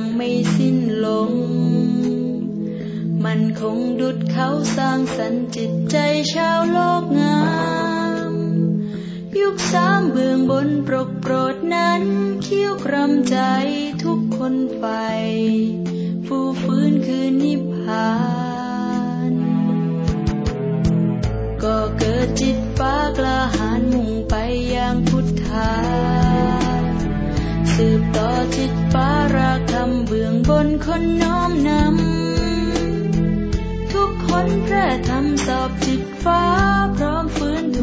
ยังไม่สิ้นลง มันคงดุดเขาสร้างสรรจิตใจชาวโลกงาม ยุคสามเบื้องบนปรกโปรดนั้นเคี้ยวกรำใจทุกคนไฟฟูฟื้นคืนนิพพาน ต่อจิตฟ้าราคำเบื้องบนคนน้อมนำ ทุกคนแพร่ทำสอบจิตฟ้าพร้อมฟื้นท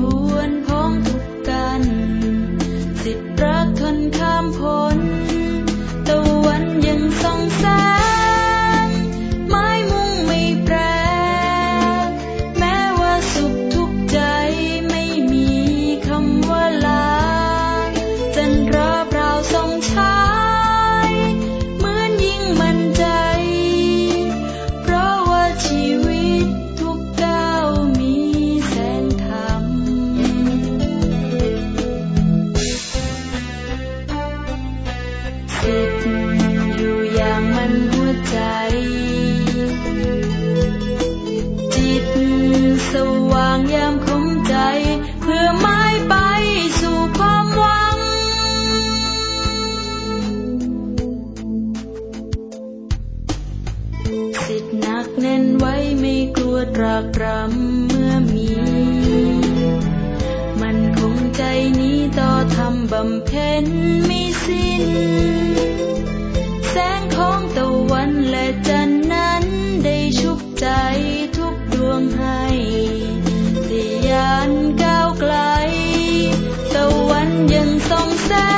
นักแน่นไว้ไม่กลั วตรากตรำเมื่อมี มันคงใจนี้ต่อทำบำเพ็ญไม่สิ้น แสงของตะวันและจันนั้นได้ชุบใจทุกดวงให้ทะยานก้าวไกล ตะวันยังส่องแสง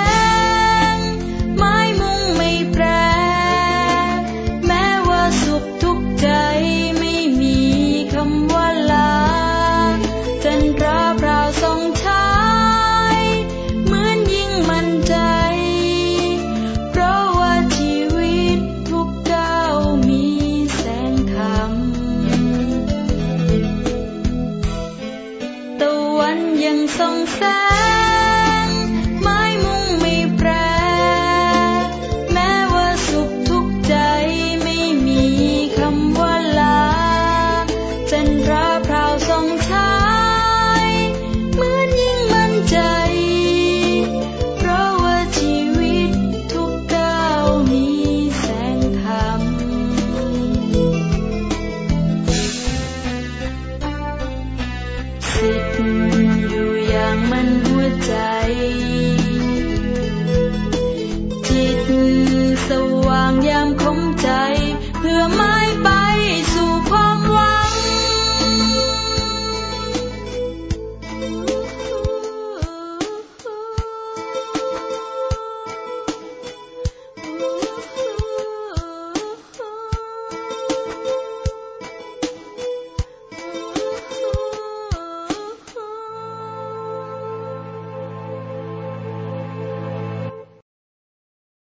ยัง มันหัวใจ